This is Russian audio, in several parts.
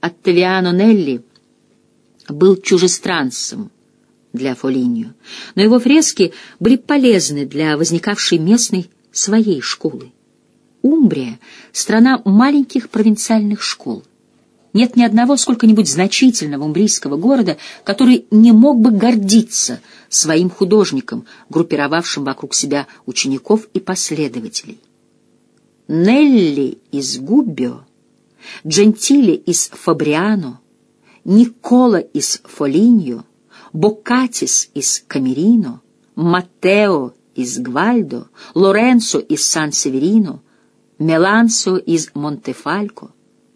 Оттавиано Нелли был чужестранцем для Фолинью, но его фрески были полезны для возникавшей местной своей школы. Умбрия — страна маленьких провинциальных школ. Нет ни одного сколько-нибудь значительного умбрийского города, который не мог бы гордиться своим художником, группировавшим вокруг себя учеников и последователей. Нелли из Губбио, Джентили из Фабриано, Никола из Фолиньо, Боккатис из Камерино, Маттео из Гвальдо, Лоренцо из Сан-Северино, Мелансо из Монтефалько,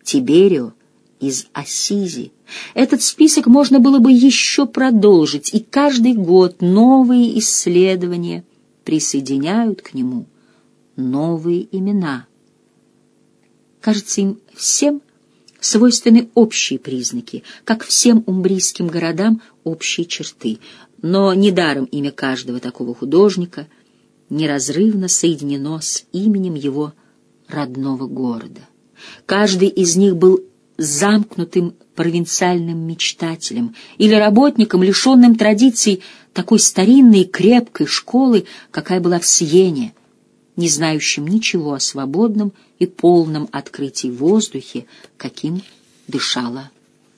Тиберио из Ассизи. Этот список можно было бы еще продолжить, и каждый год новые исследования присоединяют к нему новые имена. Кажется, им всем свойственны общие признаки, как всем умбрийским городам общие черты, но недаром имя каждого такого художника неразрывно соединено с именем его родного города. Каждый из них был замкнутым провинциальным мечтателем или работником, лишенным традиций такой старинной крепкой школы, какая была в Сиене, не знающим ничего о свободном и полном открытии воздухе, каким дышала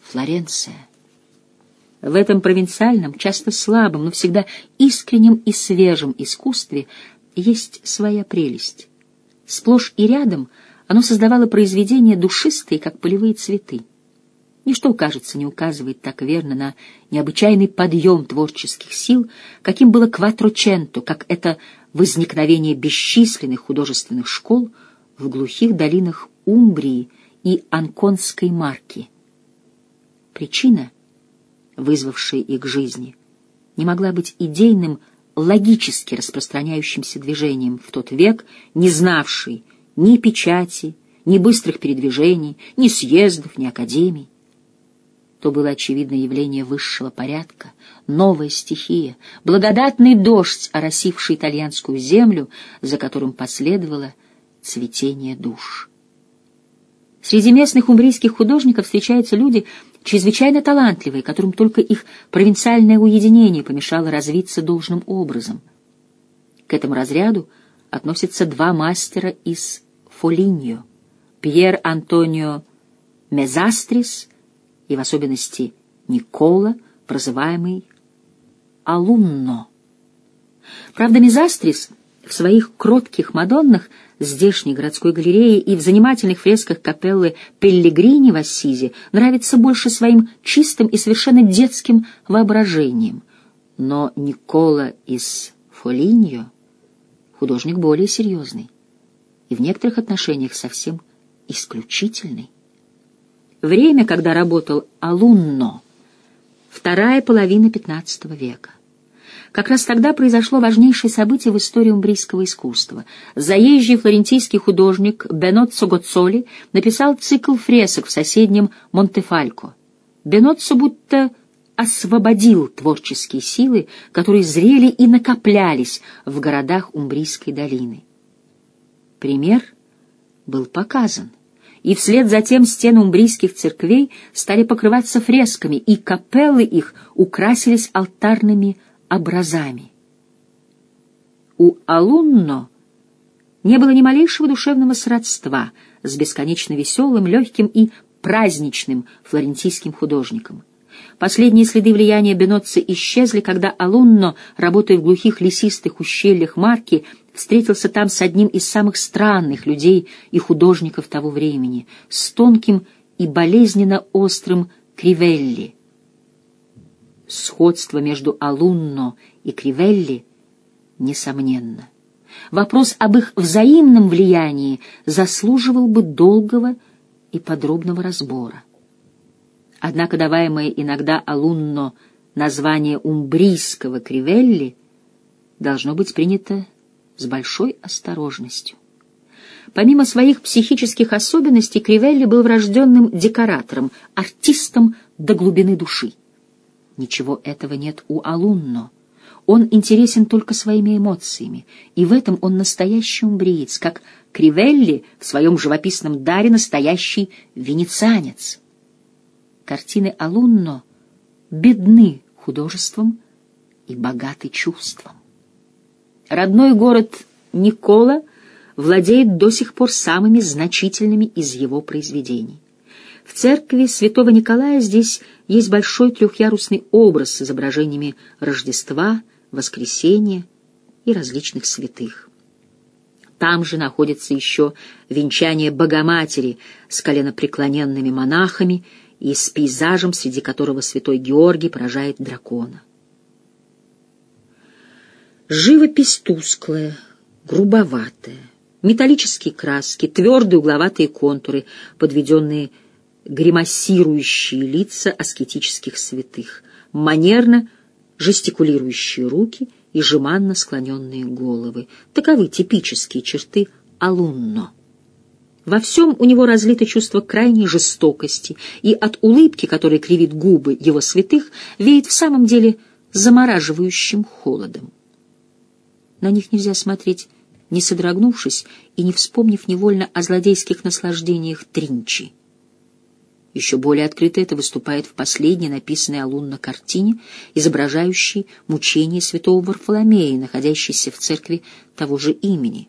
Флоренция. В этом провинциальном, часто слабом, но всегда искреннем и свежем искусстве есть своя прелесть. Сплошь и рядом оно создавало произведения душистые, как полевые цветы. Ничто, кажется, не указывает так верно на необычайный подъем творческих сил, каким было Кватроченто, как это возникновение бесчисленных художественных школ в глухих долинах Умбрии и Анконской марки. Причина, вызвавшая их к жизни, не могла быть идейным, логически распространяющимся движением в тот век, не знавший ни печати, ни быстрых передвижений, ни съездов, ни академий то было очевидно явление высшего порядка, новая стихия, благодатный дождь, оросивший итальянскую землю, за которым последовало цветение душ. Среди местных умбрийских художников встречаются люди, чрезвычайно талантливые, которым только их провинциальное уединение помешало развиться должным образом. К этому разряду относятся два мастера из Фолиньо — Пьер Антонио Мезастрис и в особенности Никола, прозываемый Алунно. Правда, Мизастрис в своих кротких Мадоннах здешней городской галереи и в занимательных фресках капеллы Пеллегрини в Ассизе нравится больше своим чистым и совершенно детским воображением. Но Никола из Фолиньо художник более серьезный и в некоторых отношениях совсем исключительный. Время, когда работал Алунно, вторая половина XV века. Как раз тогда произошло важнейшее событие в истории умбрийского искусства. Заезжий флорентийский художник Беноццо Гоццоли написал цикл фресок в соседнем Монтефалько. Беноццо будто освободил творческие силы, которые зрели и накоплялись в городах Умбрийской долины. Пример был показан и вслед за тем стены умбрийских церквей стали покрываться фресками, и капеллы их украсились алтарными образами. У Алунно не было ни малейшего душевного сродства с бесконечно веселым, легким и праздничным флорентийским художником. Последние следы влияния Беноцци исчезли, когда Алунно, работая в глухих лесистых ущельях Марки, встретился там с одним из самых странных людей и художников того времени, с тонким и болезненно острым Кривелли. Сходство между Алунно и Кривелли несомненно. Вопрос об их взаимном влиянии заслуживал бы долгого и подробного разбора. Однако даваемое иногда Алунно название умбрийского Кривелли должно быть принято с большой осторожностью. Помимо своих психических особенностей, Кривелли был врожденным декоратором, артистом до глубины души. Ничего этого нет у Алунно. Он интересен только своими эмоциями, и в этом он настоящий умбриец, как Кривелли в своем живописном даре настоящий венецианец. Картины Алунно бедны художеством и богаты чувством. Родной город Никола владеет до сих пор самыми значительными из его произведений. В церкви святого Николая здесь есть большой трехъярусный образ с изображениями Рождества, Воскресения и различных святых. Там же находится еще венчание Богоматери с коленопреклоненными монахами и с пейзажем, среди которого святой Георгий поражает дракона. Живопись тусклая, грубоватая, металлические краски, твердые угловатые контуры, подведенные гримасирующие лица аскетических святых, манерно жестикулирующие руки и жеманно склоненные головы. Таковы типические черты Алунно. Во всем у него разлито чувство крайней жестокости, и от улыбки, которая кривит губы его святых, веет в самом деле замораживающим холодом. На них нельзя смотреть, не содрогнувшись и не вспомнив невольно о злодейских наслаждениях Тринчи. Еще более открыто это выступает в последней написанной Алунна картине, изображающей мучение святого Варфоломея, находящейся в церкви того же имени.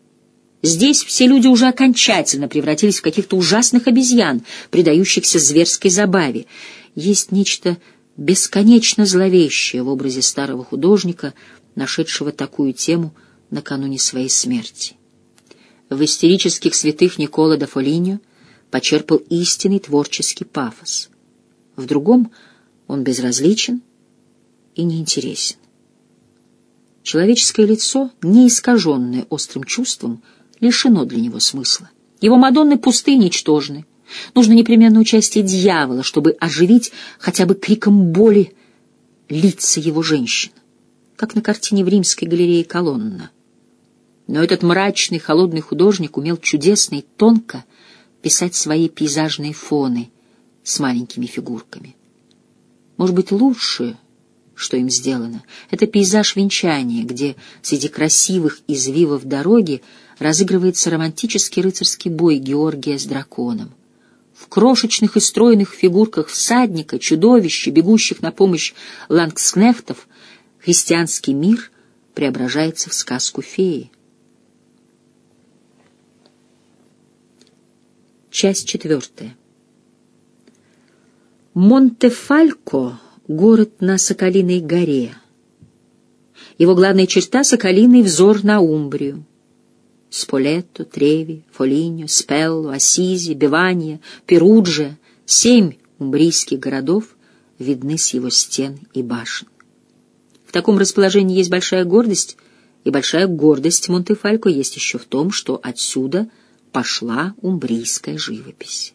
Здесь все люди уже окончательно превратились в каких-то ужасных обезьян, предающихся зверской забаве. Есть нечто бесконечно зловещее в образе старого художника, нашедшего такую тему накануне своей смерти. В истерических святых Никола да Фолиньо почерпал истинный творческий пафос. В другом он безразличен и неинтересен. Человеческое лицо, не искаженное острым чувством, лишено для него смысла. Его Мадонны пусты и ничтожны. Нужно непременно участие дьявола, чтобы оживить хотя бы криком боли лица его женщин, как на картине в римской галерее «Колонна». Но этот мрачный, холодный художник умел чудесно и тонко писать свои пейзажные фоны с маленькими фигурками. Может быть, лучшее, что им сделано, это пейзаж венчания, где среди красивых извивов дороги разыгрывается романтический рыцарский бой Георгия с драконом. В крошечных и стройных фигурках всадника, чудовища, бегущих на помощь лангскнехтов, христианский мир преображается в сказку феи. Часть четвертая. Монтефалько — город на Соколиной горе. Его главная черта — соколиный взор на Умбрию. Сполетто, Треви, Фолиньо, Спелло, Ассизи, Бивания, Перуджия — семь умбрийских городов видны с его стен и башен. В таком расположении есть большая гордость, и большая гордость Монтефалько есть еще в том, что отсюда — пошла умбрийская живопись.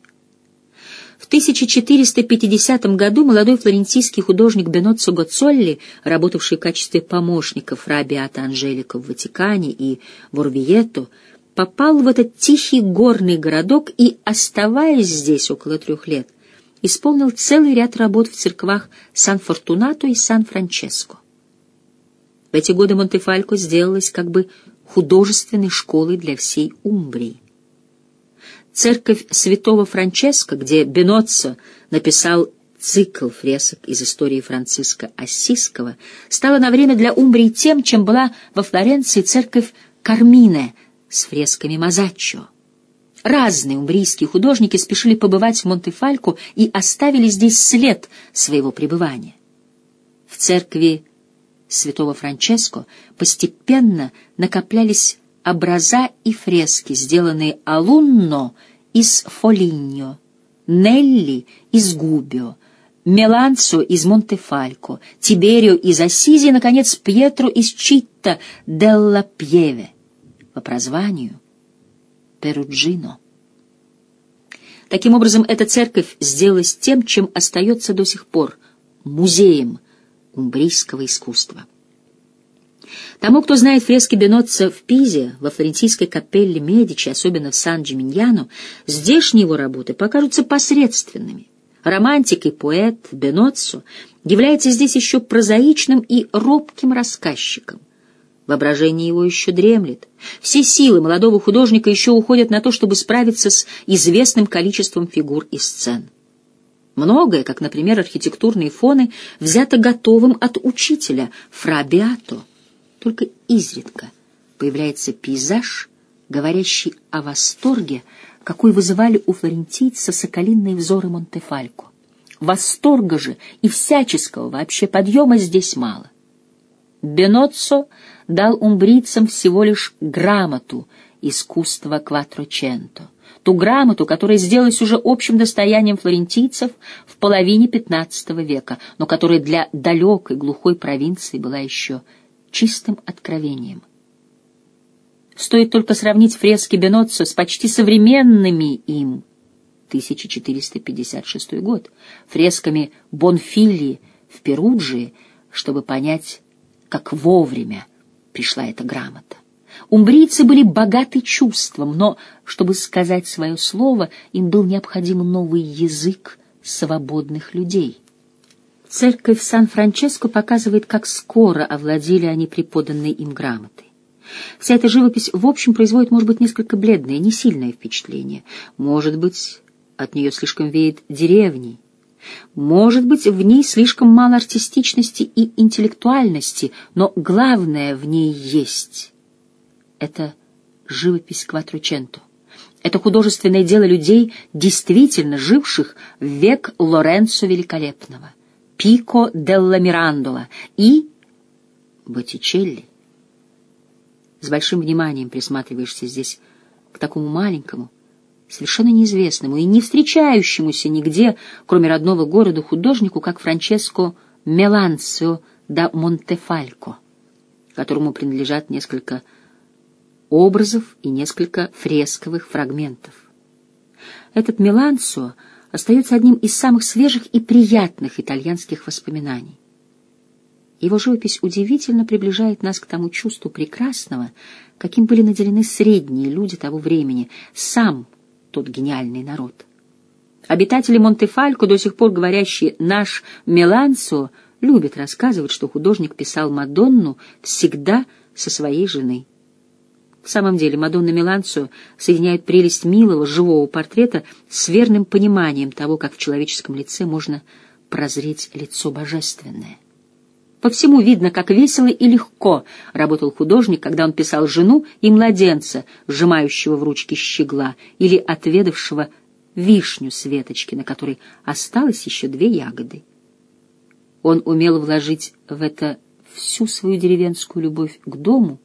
В 1450 году молодой флорентийский художник Беноццо Гоцолли, работавший в качестве помощника фра Беата Анжелика в Ватикане и в Орвиетто, попал в этот тихий горный городок и, оставаясь здесь около трех лет, исполнил целый ряд работ в церквах Сан-Фортунато и Сан-Франческо. В эти годы Монтефалько сделалась как бы художественной школой для всей Умбрии. Церковь святого Франческо, где Беноццо написал цикл фресок из истории Франциска Ассизского, стала на время для Умбрии тем, чем была во Флоренции церковь Кармине с фресками Мазаччо. Разные умбрийские художники спешили побывать в Монтефалько и оставили здесь след своего пребывания. В церкви святого Франческо постепенно накоплялись образа и фрески, сделанные Алунно из Фолиньо, Нелли из Губио, Меланцо из Монтефалько, Тиберио из Ассизи и, наконец, Пьетро из Читта делла Пьеве по прозванию Перуджино. Таким образом, эта церковь сделалась тем, чем остается до сих пор — музеем умбрийского искусства. Тому, кто знает фрески Беноцца в Пизе, во флорентийской капелле Медичи, особенно в Сан-Джиминьяно, здешние его работы покажутся посредственными. Романтик и поэт Беноццо является здесь еще прозаичным и робким рассказчиком. Воображение его еще дремлет. Все силы молодого художника еще уходят на то, чтобы справиться с известным количеством фигур и сцен. Многое, как, например, архитектурные фоны, взято готовым от учителя Фра Беато. Только изредка появляется пейзаж, говорящий о восторге, какой вызывали у флорентийца соколиные взоры Монтефалько. Восторга же и всяческого вообще подъема здесь мало. Беноццо дал умбрийцам всего лишь грамоту искусства кватроченто, ту грамоту, которая сделалась уже общим достоянием флорентийцев в половине XV века, но которая для далекой глухой провинции была еще чистым откровением. Стоит только сравнить фрески Беноццо с почти современными им 1456 год, фресками Бонфилли в Перуджии, чтобы понять, как вовремя пришла эта грамота. Умбрийцы были богаты чувством, но, чтобы сказать свое слово, им был необходим новый язык свободных людей. Церковь Сан-Франческо показывает, как скоро овладели они преподанной им грамотой. Вся эта живопись, в общем, производит, может быть, несколько бледное, не сильное впечатление. Может быть, от нее слишком веет деревней. Может быть, в ней слишком мало артистичности и интеллектуальности, но главное в ней есть. Это живопись Кватрученто. Это художественное дело людей, действительно живших в век Лоренцо Великолепного, Пико делла Мирандола и Боттичелли. С большим вниманием присматриваешься здесь к такому маленькому, совершенно неизвестному и не встречающемуся нигде, кроме родного города, художнику, как Франческо Меланцио да Монтефалько, которому принадлежат несколько образов и несколько фресковых фрагментов. Этот Меланцио остается одним из самых свежих и приятных итальянских воспоминаний. Его живопись удивительно приближает нас к тому чувству прекрасного, каким были наделены средние люди того времени, сам тот гениальный народ. Обитатели Монтефалько, до сих пор говорящие «наш Мелансо», любят рассказывать, что художник писал Мадонну всегда со своей женой. В самом деле Мадонна Меланцо соединяет прелесть милого, живого портрета с верным пониманием того, как в человеческом лице можно прозреть лицо божественное. По всему видно, как весело и легко работал художник, когда он писал жену и младенца, сжимающего в ручке щегла, или отведавшего вишню с веточки, на которой осталось еще две ягоды. Он умел вложить в это всю свою деревенскую любовь к дому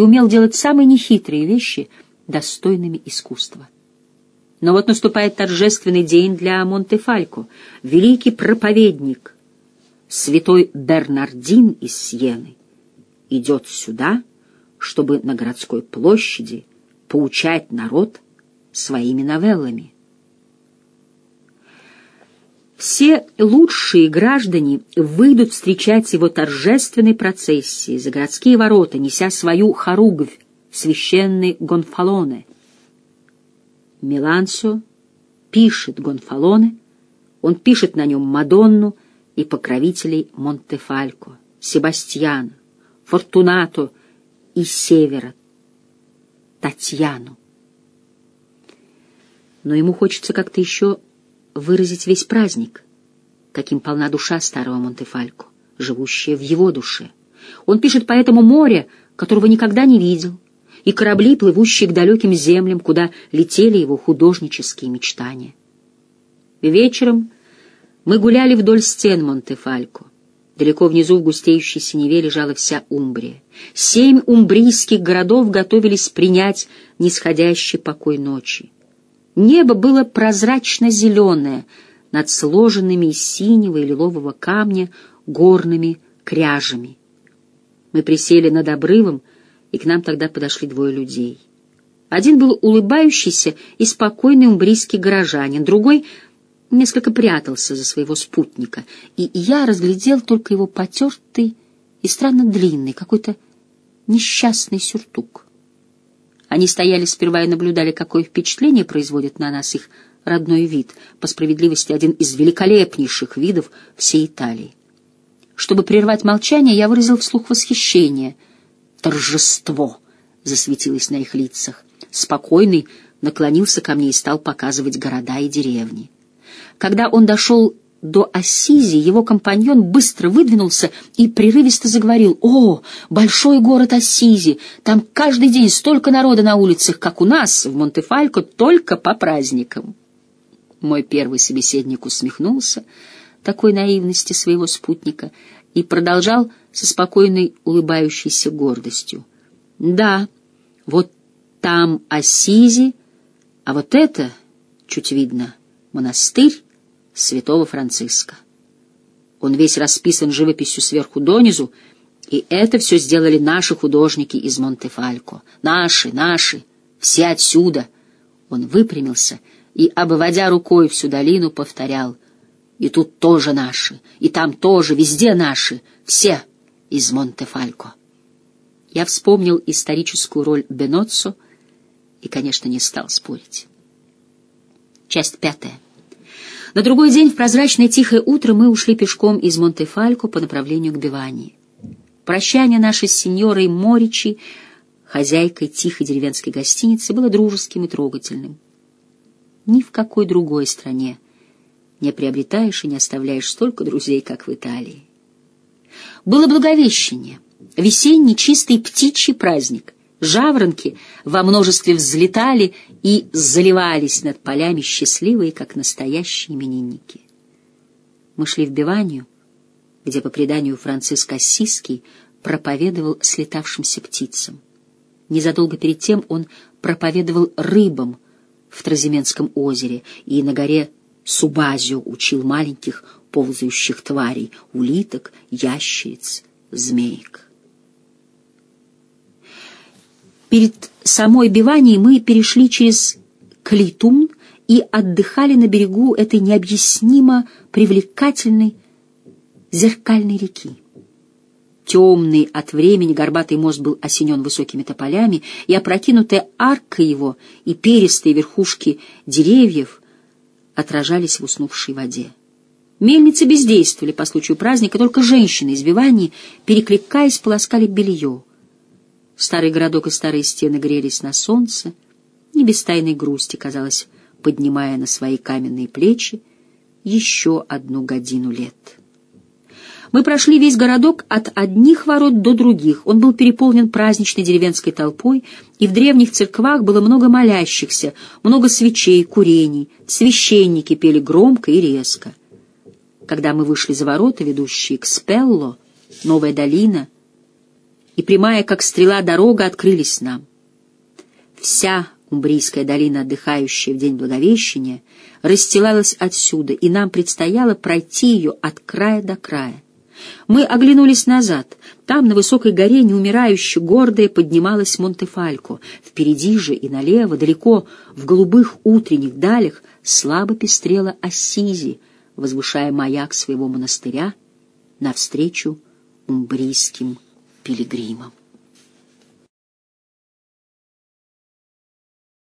и умел делать самые нехитрые вещи достойными искусства. Но вот наступает торжественный день для Монтефалько. Великий проповедник — святой Бернардин из Сиены идет сюда, чтобы на городской площади поучать народ своими новеллами. Все лучшие граждане выйдут встречать его торжественной процессии за городские ворота, неся свою хоругвь, священный Гонфалоне. Милансо пишет Гонфалоне, он пишет на нем Мадонну, и покровителей Монтефалько, Себастьяна, Фортунато и Севера, Татьяну. Но ему хочется как-то еще выразить весь праздник, каким полна душа старого Монтефалько, живущая в его душе. Он пишет поэтому море, которого никогда не видел, и корабли, плывущие к далеким землям, куда летели его художнические мечтания. Вечером мы гуляли вдоль стен Монтефалько. Далеко внизу в густеющей синеве лежала вся Умбрия. Семь умбрийских городов готовились принять нисходящий покой ночи. Небо было прозрачно-зеленое над сложенными из синего и лилового камня горными кряжами. Мы присели над обрывом, и к нам тогда подошли двое людей. Один был улыбающийся и спокойный умбрийский горожанин, другой — несколько прятался за своего спутника, и я разглядел только его потертый и странно длинный, какой-то несчастный сюртук. Они стояли сперва и наблюдали, какое впечатление производит на нас их родной вид, по справедливости один из великолепнейших видов всей Италии. Чтобы прервать молчание, я выразил вслух восхищение. Торжество засветилось на их лицах. Спокойный наклонился ко мне и стал показывать города и деревни. Когда он дошел до Ассизи, его компаньон быстро выдвинулся и прерывисто заговорил. «О, большой город Ассизи! Там каждый день столько народа на улицах, как у нас, в Монтефалько, только по праздникам!» Мой первый собеседник усмехнулся такой наивности своего спутника и продолжал со спокойной улыбающейся гордостью. «Да, вот там Ассизи, а вот это, чуть видно, монастырь святого Франциска. Он весь расписан живописью сверху донизу, и это все сделали наши художники из Монтефалько. Наши, наши, все отсюда. Он выпрямился и, обводя рукой всю долину, повторял. И тут тоже наши, и там тоже, везде наши, все из Монтефалько. Я вспомнил историческую роль Беноццо и, конечно, не стал спорить. Часть пятая. На другой день в прозрачное тихое утро мы ушли пешком из Монтефалько по направлению к Бивании. Прощание наше с сеньорой Моричи, хозяйкой тихой деревенской гостиницы, было дружеским и трогательным. Ни в какой другой стране не приобретаешь и не оставляешь столько друзей, как в Италии. Было Благовещение, весенний чистый птичий праздник — Жаворонки во множестве взлетали и заливались над полями счастливые, как настоящие именинники. Мы шли в Биванию, где, по преданию Франциск Ассизский, проповедовал слетавшимся птицам. Незадолго перед тем он проповедовал рыбам в Тразименском озере и на горе Субазио учил маленьких ползающих тварей — улиток, ящериц, змеек. Перед самой Биванией мы перешли через Клитун и отдыхали на берегу этой необъяснимо привлекательной зеркальной реки. Темный от времени горбатый мост был осенен высокими тополями, и опрокинутая арка его и перистые верхушки деревьев отражались в уснувшей воде. Мельницы бездействовали по случаю праздника, только женщины из Бивании, перекликаясь, полоскали белье. Старый городок и старые стены грелись на солнце, не без тайной грусти, казалось, поднимая на свои каменные плечи еще одну годину лет. Мы прошли весь городок от одних ворот до других. Он был переполнен праздничной деревенской толпой, и в древних церквах было много молящихся, много свечей, курений. Священники пели громко и резко. Когда мы вышли за ворота, ведущие к Спелло, новая долина — и прямая, как стрела, дорога открылись нам. Вся Умбрийская долина, отдыхающая в день Благовещения, расстилалась отсюда, и нам предстояло пройти ее от края до края. Мы оглянулись назад. Там, на высокой горе, неумирающе гордая, поднималась Монтефалько. Впереди же и налево, далеко, в голубых утренних далях, слабо пестрела Ассизи, возвышая маяк своего монастыря навстречу умбрийским пилигримом.